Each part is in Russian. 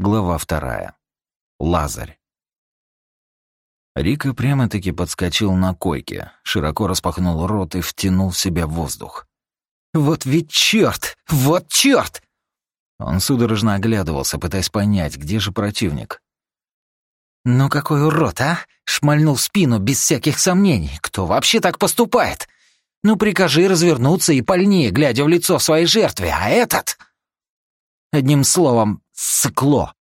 Глава вторая. Лазарь. Рика прямо-таки подскочил на койке, широко распахнул рот и втянул в себя воздух. «Вот ведь чёрт! Вот чёрт!» Он судорожно оглядывался, пытаясь понять, где же противник. «Ну какой урод, а? Шмальнул в спину без всяких сомнений. Кто вообще так поступает? Ну прикажи развернуться и пальнее, глядя в лицо своей жертве, а этот...» Одним словом, сыкло.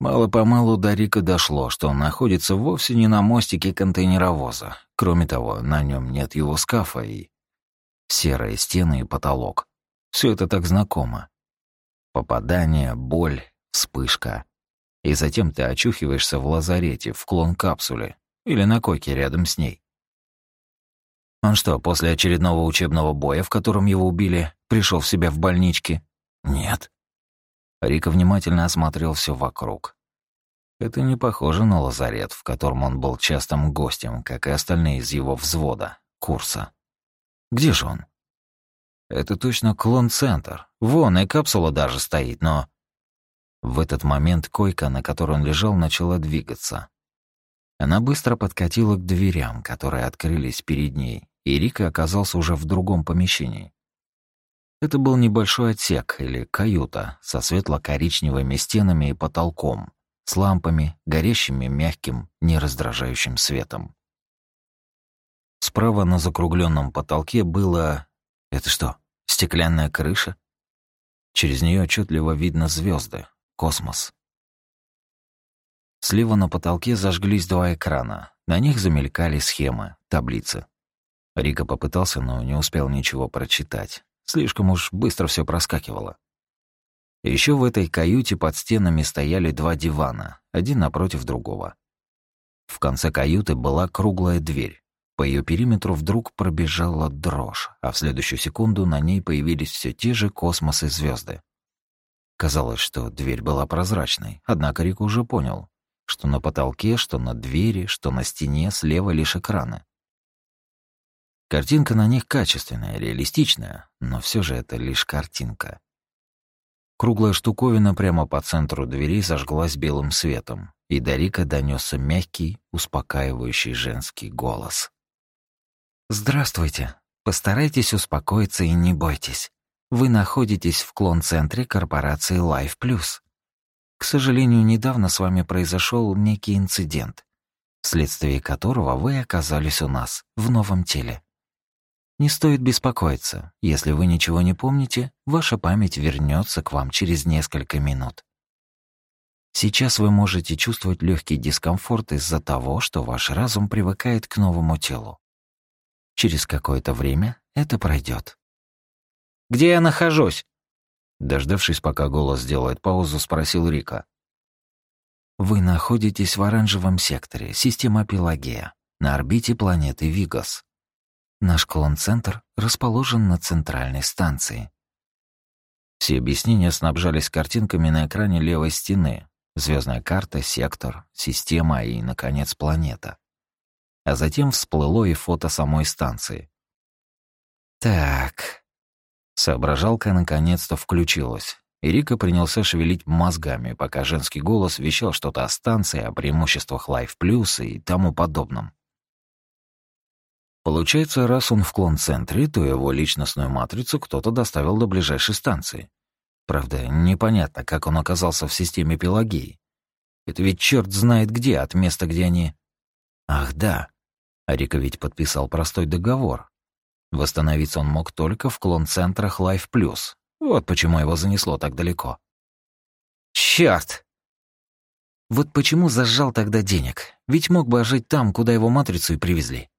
Мало-помалу до Рика дошло, что он находится вовсе не на мостике контейнеровоза. Кроме того, на нем нет его скафа и... Серые стены и потолок. Все это так знакомо. Попадание, боль, вспышка. И затем ты очухиваешься в лазарете, в клон-капсуле или на койке рядом с ней. Он что, после очередного учебного боя, в котором его убили, пришел в себя в больничке? Нет. Рика внимательно осмотрел все вокруг. Это не похоже на лазарет, в котором он был частым гостем, как и остальные из его взвода, курса. Где же он? Это точно клон-центр. Вон, и капсула даже стоит, но... В этот момент койка, на которой он лежал, начала двигаться. Она быстро подкатила к дверям, которые открылись перед ней, и Рика оказался уже в другом помещении. Это был небольшой отсек или каюта со светло-коричневыми стенами и потолком, с лампами, горящими мягким, нераздражающим светом. Справа на закругленном потолке было... Это что, стеклянная крыша? Через нее отчетливо видно звезды, космос. Слева на потолке зажглись два экрана. На них замелькали схемы, таблицы. Рика попытался, но не успел ничего прочитать. Слишком уж быстро все проскакивало. Еще в этой каюте под стенами стояли два дивана, один напротив другого. В конце каюты была круглая дверь. По ее периметру вдруг пробежала дрожь, а в следующую секунду на ней появились все те же космос и звезды. Казалось, что дверь была прозрачной, однако Рик уже понял, что на потолке, что на двери, что на стене слева лишь экраны. Картинка на них качественная, реалистичная, но все же это лишь картинка. Круглая штуковина прямо по центру двери зажглась белым светом, и до Рика донесся мягкий, успокаивающий женский голос. «Здравствуйте. Постарайтесь успокоиться и не бойтесь. Вы находитесь в клон-центре корпорации Life Plus. К сожалению, недавно с вами произошел некий инцидент, вследствие которого вы оказались у нас в новом теле. Не стоит беспокоиться. Если вы ничего не помните, ваша память вернется к вам через несколько минут. Сейчас вы можете чувствовать легкий дискомфорт из-за того, что ваш разум привыкает к новому телу. Через какое-то время это пройдет. «Где я нахожусь?» Дождавшись, пока голос сделает паузу, спросил Рика. «Вы находитесь в оранжевом секторе, система Пелагея, на орбите планеты Вигас. Наш клон-центр расположен на центральной станции. Все объяснения снабжались картинками на экране левой стены. Звездная карта, сектор, система и, наконец, планета. А затем всплыло и фото самой станции. Так. Соображалка наконец-то включилась. И Рика принялся шевелить мозгами, пока женский голос вещал что-то о станции, о преимуществах Life Plus и тому подобном. Получается, раз он в клон-центре, то его личностную матрицу кто-то доставил до ближайшей станции. Правда, непонятно, как он оказался в системе Пелагеи. Это ведь черт знает где, от места, где они... Ах, да. Арика ведь подписал простой договор. Восстановиться он мог только в клон-центрах Life Plus. Вот почему его занесло так далеко. Черт! Вот почему зажал тогда денег. Ведь мог бы жить там, куда его матрицу и привезли.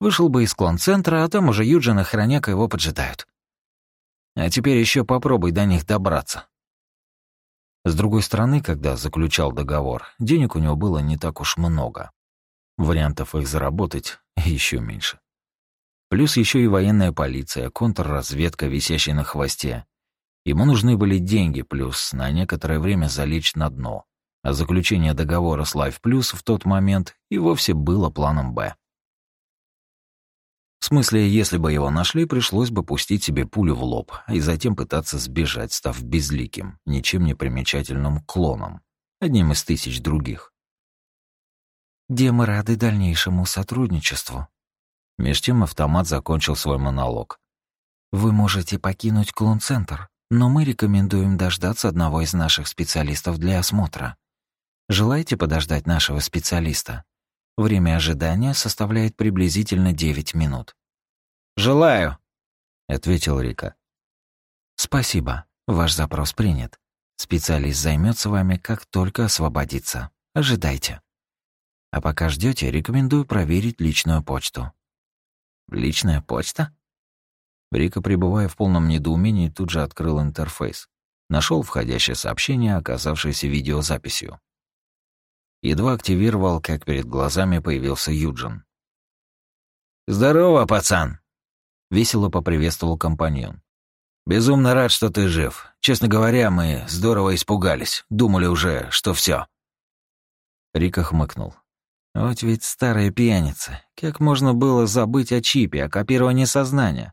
Вышел бы из клон-центра, а там уже Юджин и Хроняка его поджидают. А теперь еще попробуй до них добраться. С другой стороны, когда заключал договор, денег у него было не так уж много. Вариантов их заработать еще меньше. Плюс еще и военная полиция, контрразведка, висящая на хвосте. Ему нужны были деньги, плюс на некоторое время залечь на дно. А заключение договора с Life Plus в тот момент и вовсе было планом «Б». В смысле, если бы его нашли, пришлось бы пустить себе пулю в лоб и затем пытаться сбежать, став безликим, ничем не примечательным клоном, одним из тысяч других. «Где мы рады дальнейшему сотрудничеству?» Меж тем автомат закончил свой монолог. «Вы можете покинуть клон-центр, но мы рекомендуем дождаться одного из наших специалистов для осмотра. Желаете подождать нашего специалиста? Время ожидания составляет приблизительно 9 минут. «Желаю», — ответил Рика. «Спасибо. Ваш запрос принят. Специалист займется вами, как только освободится. Ожидайте. А пока ждете, рекомендую проверить личную почту». «Личная почта?» Рика, пребывая в полном недоумении, тут же открыл интерфейс. Нашел входящее сообщение, оказавшееся видеозаписью. Едва активировал, как перед глазами появился Юджин. «Здорово, пацан!» — весело поприветствовал компаньон. «Безумно рад, что ты жив. Честно говоря, мы здорово испугались. Думали уже, что все. Рика хмыкнул. «Вот ведь старая пьяница. Как можно было забыть о чипе, о копировании сознания?»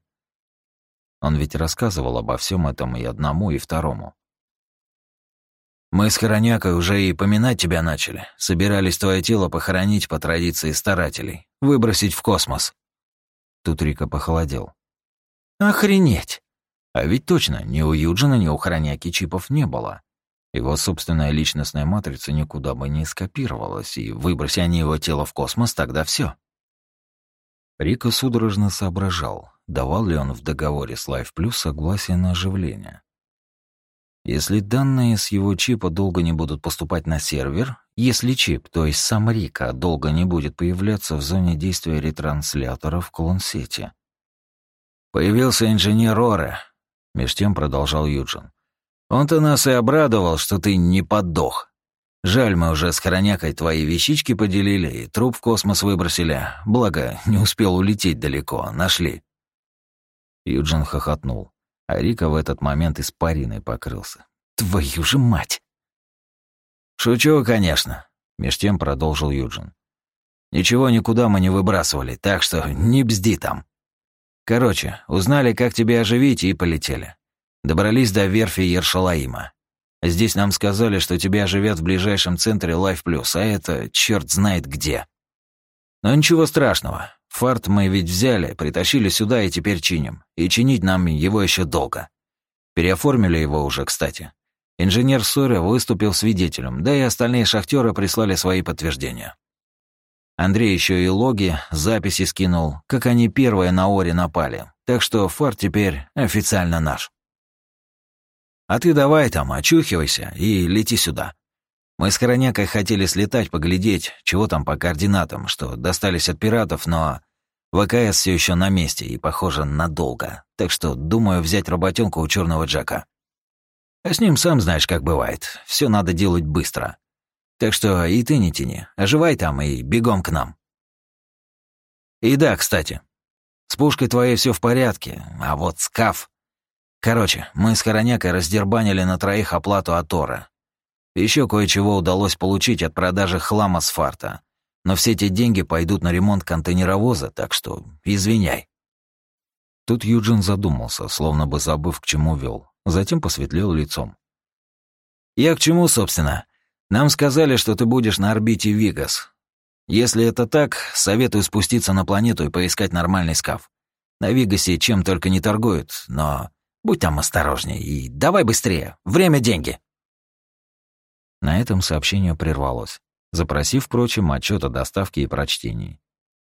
Он ведь рассказывал обо всем этом и одному, и второму. Мы с Хоронякой уже и поминать тебя начали. Собирались твое тело похоронить по традиции старателей. Выбросить в космос. Тут Рика похолодел. Охренеть! А ведь точно, ни у Юджина, ни у Хороняки чипов не было. Его собственная личностная матрица никуда бы не скопировалась, и выброси они его тело в космос, тогда все. Рика судорожно соображал, давал ли он в договоре с Life Plus согласие на оживление. Если данные с его чипа долго не будут поступать на сервер, если чип, то есть сам Рика, долго не будет появляться в зоне действия ретранслятора в клон-сети. «Появился инженер Оре», — меж тем продолжал Юджин. «Он-то нас и обрадовал, что ты не подох. Жаль, мы уже с Хронякой твои вещички поделили и труп в космос выбросили. Благо, не успел улететь далеко, нашли». Юджин хохотнул а Рика в этот момент испариной покрылся. «Твою же мать!» «Шучу, конечно», — меж тем продолжил Юджин. «Ничего никуда мы не выбрасывали, так что не бзди там. Короче, узнали, как тебя оживить, и полетели. Добрались до верфи Ершалаима. Здесь нам сказали, что тебя оживят в ближайшем центре Life Plus, а это черт знает где. Но ничего страшного, Фарт мы ведь взяли, притащили сюда и теперь чиним. И чинить нам его еще долго. Переоформили его уже, кстати. Инженер Соря выступил свидетелем, да и остальные шахтеры прислали свои подтверждения. Андрей еще и логи, записи скинул, как они первые на Оре напали. Так что Фарт теперь официально наш. А ты давай там, очухивайся и лети сюда. Мы с Хоронякой хотели слетать, поглядеть, чего там по координатам, что достались от пиратов, но ВКС все еще на месте и, похоже, надолго. Так что думаю взять работенку у черного Джека. А с ним сам знаешь, как бывает. Все надо делать быстро. Так что и ты не тяни. Оживай там и бегом к нам. И да, кстати, с пушкой твоей все в порядке, а вот скаф... Короче, мы с Хоронякой раздербанили на троих оплату от Тора. Еще кое-чего удалось получить от продажи хлама с фарта. Но все эти деньги пойдут на ремонт контейнеровоза, так что извиняй». Тут Юджин задумался, словно бы забыв, к чему вел. Затем посветлел лицом. «Я к чему, собственно? Нам сказали, что ты будешь на орбите Вигас. Если это так, советую спуститься на планету и поискать нормальный скаф. На Вигасе чем только не торгуют, но будь там осторожней и давай быстрее. Время — деньги». На этом сообщение прервалось, запросив, впрочем, отчет о доставке и прочтении.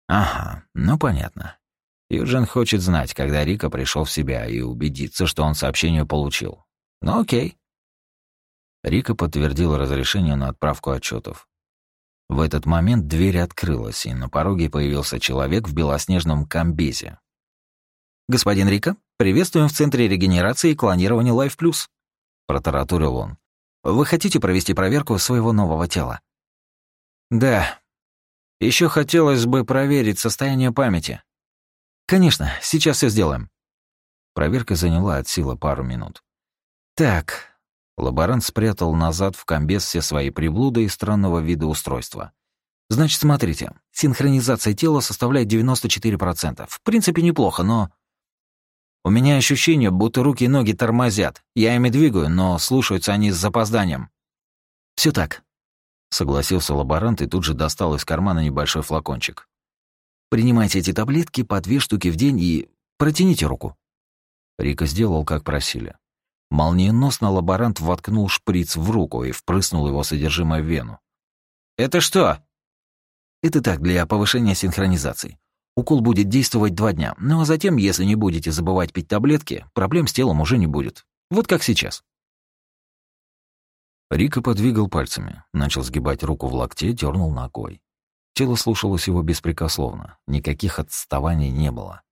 Ага, ну понятно. Юджин хочет знать, когда Рика пришел в себя и убедиться, что он сообщение получил. Ну окей. Рика подтвердил разрешение на отправку отчетов. В этот момент дверь открылась, и на пороге появился человек в белоснежном комбезе. «Господин Рика, приветствуем в Центре регенерации и клонирования Life Plus», — протаратурил он. Вы хотите провести проверку своего нового тела? Да. Еще хотелось бы проверить состояние памяти. Конечно, сейчас все сделаем. Проверка заняла от силы пару минут. Так. Лаборант спрятал назад в комбез все свои приблуды и странного вида устройства. Значит, смотрите, синхронизация тела составляет 94%. В принципе, неплохо, но... У меня ощущение, будто руки и ноги тормозят. Я ими двигаю, но слушаются они с запозданием. Все так. Согласился лаборант и тут же достал из кармана небольшой флакончик. Принимайте эти таблетки по две штуки в день и протяните руку. Рика сделал, как просили. Молниеносно лаборант воткнул шприц в руку и впрыснул его содержимое в вену. «Это что?» «Это так, для повышения синхронизации. Укол будет действовать два дня, ну а затем, если не будете забывать пить таблетки, проблем с телом уже не будет. Вот как сейчас». Рика подвигал пальцами, начал сгибать руку в локте, дернул ногой. Тело слушалось его беспрекословно, никаких отставаний не было.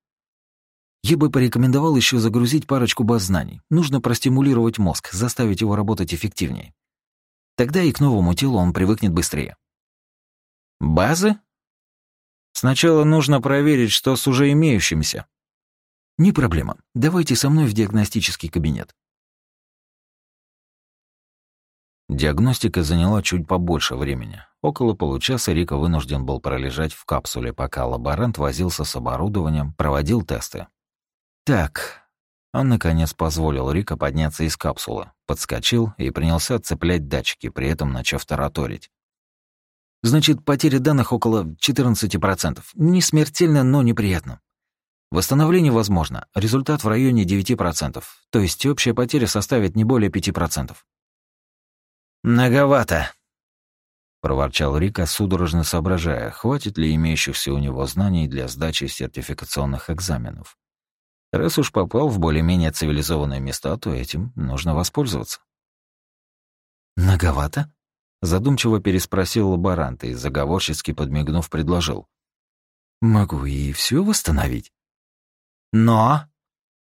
Я бы порекомендовал еще загрузить парочку баз знаний. Нужно простимулировать мозг, заставить его работать эффективнее. Тогда и к новому телу он привыкнет быстрее. Базы? Сначала нужно проверить, что с уже имеющимся. Не проблема. Давайте со мной в диагностический кабинет. Диагностика заняла чуть побольше времени. Около получаса Рика вынужден был пролежать в капсуле, пока лаборант возился с оборудованием, проводил тесты. Так, он, наконец, позволил Рика подняться из капсулы, подскочил и принялся цеплять датчики, при этом начав тараторить. Значит, потеря данных около 14%. Не смертельно, но неприятно. Восстановление возможно. Результат в районе 9%. То есть общая потеря составит не более 5%. «Многовато», — проворчал Рика, судорожно соображая, хватит ли имеющихся у него знаний для сдачи сертификационных экзаменов. Раз уж попал в более-менее цивилизованные места, то этим нужно воспользоваться. «Многовато?» — задумчиво переспросил лаборант и, заговорщицки подмигнув, предложил. «Могу и все восстановить». «Но...»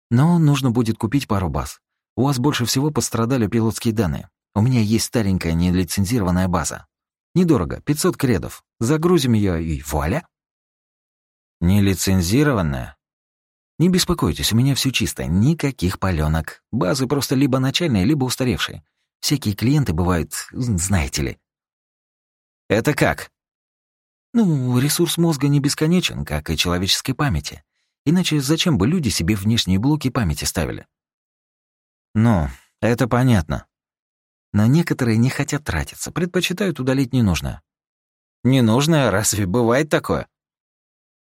«Но нужно будет купить пару баз. У вас больше всего пострадали пилотские данные. У меня есть старенькая нелицензированная база. Недорого, 500 кредов. Загрузим ее и вуаля. Нелицензированная? Не беспокойтесь, у меня все чисто, никаких паленок. Базы просто либо начальные, либо устаревшие. Всякие клиенты бывают, знаете ли. Это как? Ну, ресурс мозга не бесконечен, как и человеческой памяти. Иначе зачем бы люди себе внешние блоки памяти ставили? Ну, это понятно. Но некоторые не хотят тратиться, предпочитают удалить ненужное. Ненужное? Разве бывает такое?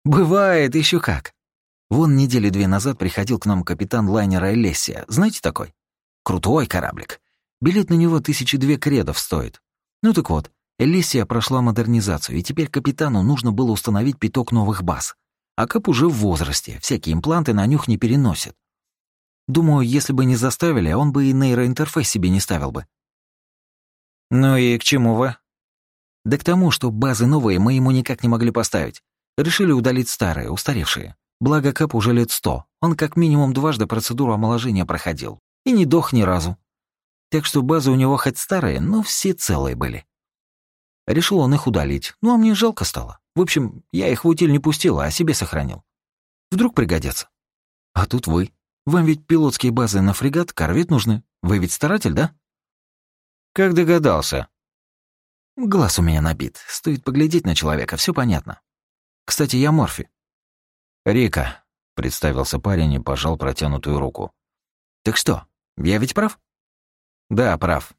Бывает, еще как. Вон недели две назад приходил к нам капитан лайнера Элессия. Знаете такой? Крутой кораблик. Билет на него тысячи две кредов стоит. Ну так вот, Элессия прошла модернизацию, и теперь капитану нужно было установить пяток новых баз. А Кап уже в возрасте, всякие импланты на нюх не переносит. Думаю, если бы не заставили, он бы и нейроинтерфейс себе не ставил бы. «Ну и к чему вы?» «Да к тому, что базы новые мы ему никак не могли поставить. Решили удалить старые, устаревшие. Благо Кэп уже лет сто. Он как минимум дважды процедуру омоложения проходил. И не дох ни разу. Так что базы у него хоть старые, но все целые были. Решил он их удалить. Ну, а мне жалко стало. В общем, я их в утиль не пустил, а себе сохранил. Вдруг пригодятся. А тут вы. Вам ведь пилотские базы на фрегат, корвет нужны. Вы ведь старатель, да? Как догадался? Глаз у меня набит. Стоит поглядеть на человека, все понятно. Кстати, я Морфи. Рика, представился парень и пожал протянутую руку. Так что, я ведь прав? Да, прав.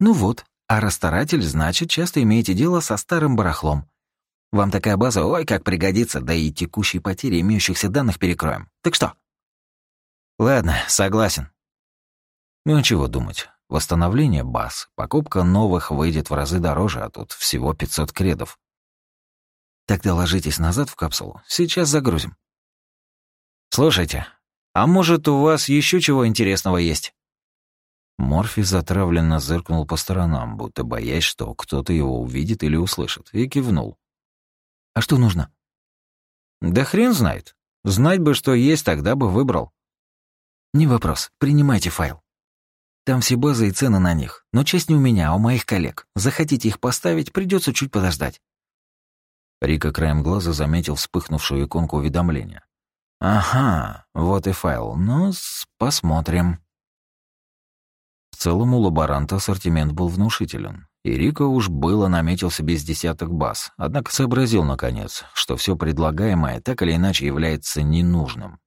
Ну вот, а расстаратель, значит, часто имеете дело со старым барахлом. Вам такая база, ой, как пригодится, да и текущие потери имеющихся данных перекроем. Так что? Ладно, согласен. Ну а чего думать? Восстановление баз, покупка новых выйдет в разы дороже, а тут всего 500 кредов. Тогда ложитесь назад в капсулу. Сейчас загрузим. Слушайте, а может, у вас еще чего интересного есть? Морфи затравленно зыркнул по сторонам, будто боясь, что кто-то его увидит или услышит, и кивнул. «А что нужно?» «Да хрен знает. Знать бы, что есть, тогда бы выбрал». «Не вопрос. Принимайте файл». Там все базы и цены на них, но часть не у меня, а у моих коллег. Захотите их поставить, придется чуть подождать». Рика краем глаза заметил вспыхнувшую иконку уведомления. «Ага, вот и файл. Ну, посмотрим». целом у лаборанта ассортимент был внушителен. И Рико уж было наметил себе с десяток баз, однако сообразил, наконец, что все предлагаемое так или иначе является ненужным.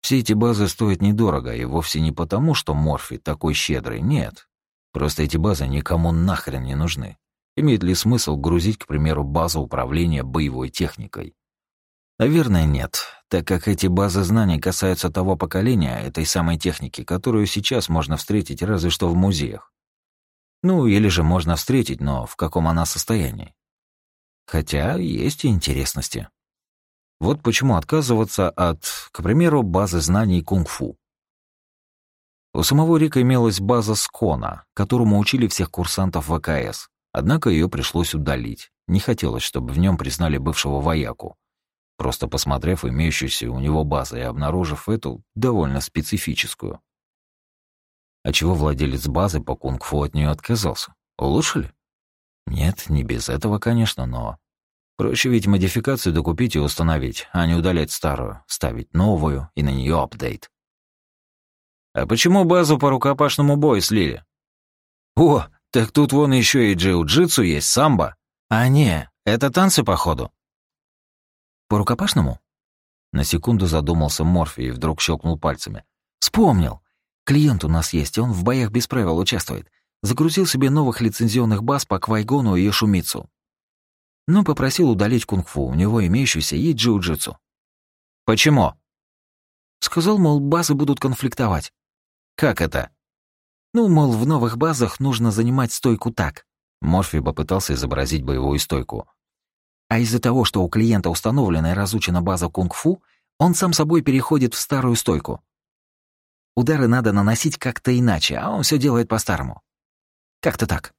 Все эти базы стоят недорого, и вовсе не потому, что Морфи такой щедрый, нет. Просто эти базы никому нахрен не нужны. Имеет ли смысл грузить, к примеру, базу управления боевой техникой? Наверное, нет, так как эти базы знаний касаются того поколения этой самой техники, которую сейчас можно встретить разве что в музеях. Ну, или же можно встретить, но в каком она состоянии. Хотя есть и интересности. Вот почему отказываться от, к примеру, базы знаний кунг-фу. У самого Рика имелась база Скона, которому учили всех курсантов ВКС, однако ее пришлось удалить. Не хотелось, чтобы в нем признали бывшего вояку. Просто посмотрев имеющуюся у него базу и обнаружив эту довольно специфическую. А чего владелец базы по кунг-фу от нее отказался? Улучшили? Нет, не без этого, конечно, но... Проще ведь модификацию докупить и установить, а не удалять старую, ставить новую и на нее апдейт. А почему базу по рукопашному бою слили? О, так тут вон еще и джиу-джитсу есть, самбо. А не, это танцы, походу. По рукопашному? На секунду задумался Морфи и вдруг щелкнул пальцами. Вспомнил. Клиент у нас есть, он в боях без правил участвует. Загрузил себе новых лицензионных баз по Квайгону и Шумицу. Но попросил удалить кунг-фу, у него имеющуюся и джиу-джитсу. Почему? Сказал, мол, базы будут конфликтовать. Как это? Ну, мол, в новых базах нужно занимать стойку так. Морфи попытался изобразить боевую стойку. А из-за того, что у клиента установлена и разучена база кунг-фу, он сам собой переходит в старую стойку. Удары надо наносить как-то иначе, а он все делает по-старому. Как-то так.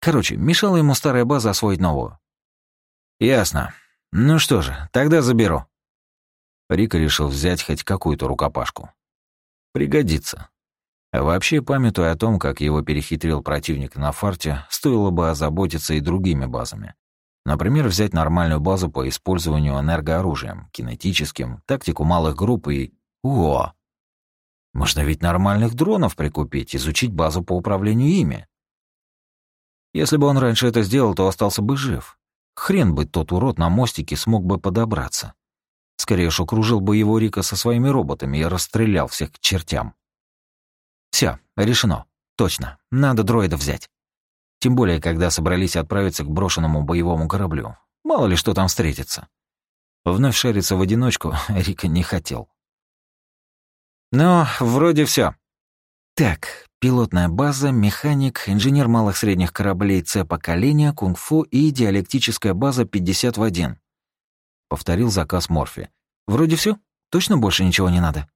Короче, мешала ему старая база освоить новую. Ясно. Ну что же, тогда заберу. Рика решил взять хоть какую-то рукопашку. Пригодится. А вообще, памятуя о том, как его перехитрил противник на фарте, стоило бы озаботиться и другими базами. Например, взять нормальную базу по использованию энергооружием, кинетическим, тактику малых групп и... О! Можно ведь нормальных дронов прикупить, изучить базу по управлению ими. Если бы он раньше это сделал, то остался бы жив. Хрен бы тот урод на мостике смог бы подобраться. Скорее уж окружил бы его Рика со своими роботами и расстрелял всех к чертям. Все, решено. Точно, надо дроида взять. Тем более, когда собрались отправиться к брошенному боевому кораблю. Мало ли что там встретится. Вновь шариться в одиночку Рика не хотел. Ну, вроде все. Так, пилотная база, механик, инженер малых средних кораблей С-поколения, кунг-фу и диалектическая база 50 в 1. Повторил заказ Морфи. Вроде все? Точно больше ничего не надо?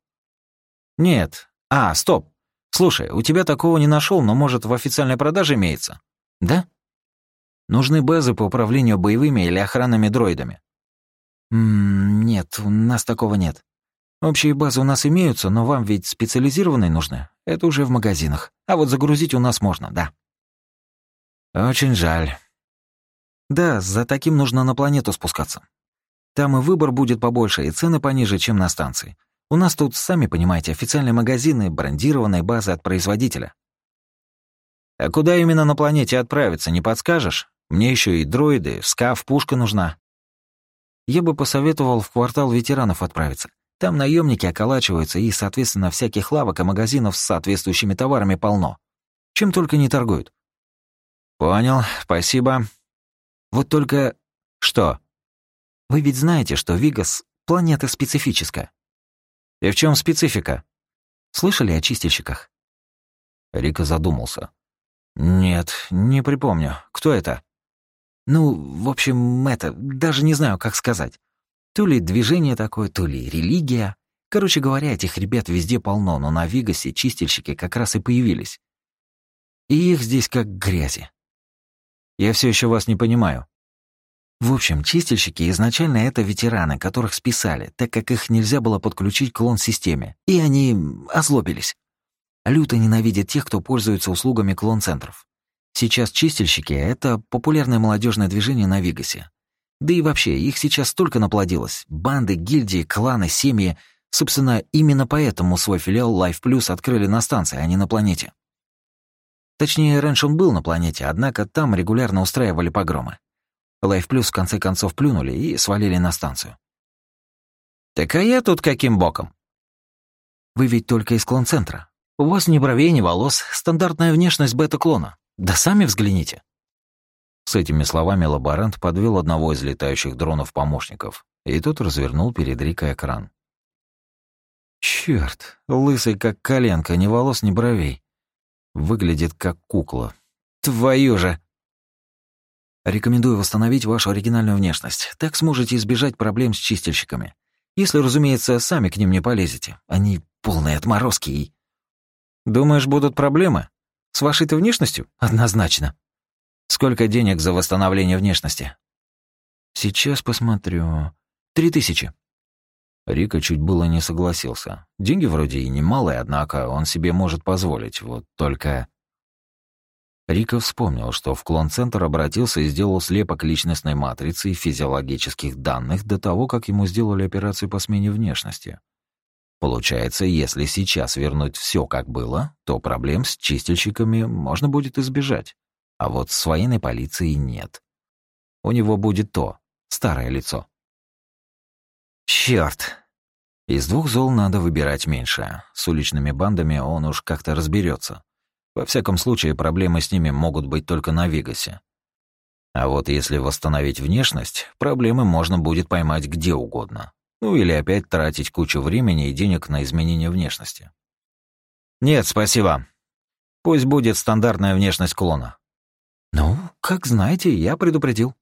Нет. А, стоп. Слушай, у тебя такого не нашел, но, может, в официальной продаже имеется? Да? Нужны базы по управлению боевыми или охранными дроидами. -м нет, у нас такого нет. Общие базы у нас имеются, но вам ведь специализированные нужны. Это уже в магазинах. А вот загрузить у нас можно, да. Очень жаль. Да, за таким нужно на планету спускаться. Там и выбор будет побольше, и цены пониже, чем на станции. У нас тут, сами понимаете, официальные магазины, брендированные базы от производителя. А куда именно на планете отправиться, не подскажешь? Мне еще и дроиды, скаф, пушка нужна. Я бы посоветовал в квартал ветеранов отправиться. Там наемники околачиваются, и, соответственно, всяких лавок и магазинов с соответствующими товарами полно. Чем только не торгуют. Понял, спасибо. Вот только... Что? Вы ведь знаете, что Вигас — планета специфическая. И в чем специфика? Слышали о чистильщиках? Рика задумался. Нет, не припомню. Кто это? Ну, в общем, это, даже не знаю, как сказать. То ли движение такое, то ли религия. Короче говоря, этих ребят везде полно, но на Вигасе чистильщики как раз и появились. И их здесь как грязи. Я все еще вас не понимаю. В общем, чистильщики изначально это ветераны, которых списали, так как их нельзя было подключить к клон-системе, и они озлобились. Люто ненавидят тех, кто пользуется услугами клон-центров. Сейчас чистильщики — это популярное молодежное движение на Вигасе. Да и вообще, их сейчас столько наплодилось. Банды, гильдии, кланы, семьи. Собственно, именно поэтому свой филиал Life Plus открыли на станции, а не на планете. Точнее, раньше он был на планете, однако там регулярно устраивали погромы. Life Plus в конце концов плюнули и свалили на станцию. «Так а я тут каким боком?» «Вы ведь только из клон-центра. У вас ни бровей, ни волос, стандартная внешность бета-клона. Да сами взгляните». С этими словами лаборант подвел одного из летающих дронов-помощников, и тот развернул перед Рикой экран. Черт, лысый как коленка, ни волос, ни бровей. Выглядит как кукла. Твою же! Рекомендую восстановить вашу оригинальную внешность. Так сможете избежать проблем с чистильщиками. Если, разумеется, сами к ним не полезете. Они полные отморозки и... Думаешь, будут проблемы? С вашей-то внешностью? Однозначно. Сколько денег за восстановление внешности? Сейчас посмотрю. Три тысячи. Рика чуть было не согласился. Деньги вроде и немалые, однако он себе может позволить. Вот только... Рика вспомнил, что в клон-центр обратился и сделал слепок личностной матрицы и физиологических данных до того, как ему сделали операцию по смене внешности. Получается, если сейчас вернуть все как было, то проблем с чистильщиками можно будет избежать. А вот с военной полицией нет. У него будет то, старое лицо. Черт! Из двух зол надо выбирать меньшее. С уличными бандами он уж как-то разберется. Во всяком случае, проблемы с ними могут быть только на Вегасе. А вот если восстановить внешность, проблемы можно будет поймать где угодно. Ну или опять тратить кучу времени и денег на изменение внешности. Нет, спасибо. Пусть будет стандартная внешность клона. Ну, как знаете, я предупредил.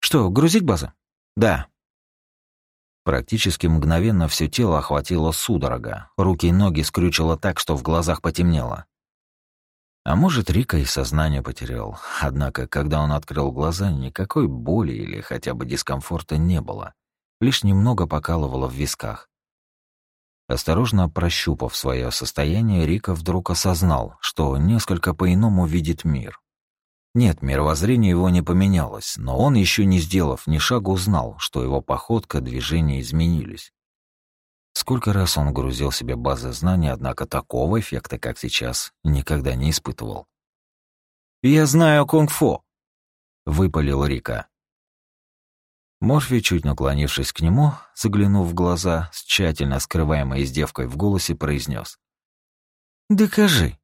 Что, грузить базу? Да. Практически мгновенно все тело охватило судорога, руки и ноги скрючило так, что в глазах потемнело. А может, Рика и сознание потерял, однако, когда он открыл глаза, никакой боли или хотя бы дискомфорта не было, лишь немного покалывало в висках. Осторожно прощупав свое состояние, Рика вдруг осознал, что несколько по-иному видит мир. Нет, мировоззрение его не поменялось, но он, еще не сделав ни шага, узнал, что его походка, движения изменились. Сколько раз он грузил себе базы знаний, однако такого эффекта, как сейчас, никогда не испытывал. «Я знаю кунг-фу», — выпалил Рика. Морфи, чуть наклонившись к нему, заглянув в глаза, с тщательно скрываемой издевкой в голосе, произнес: «Докажи».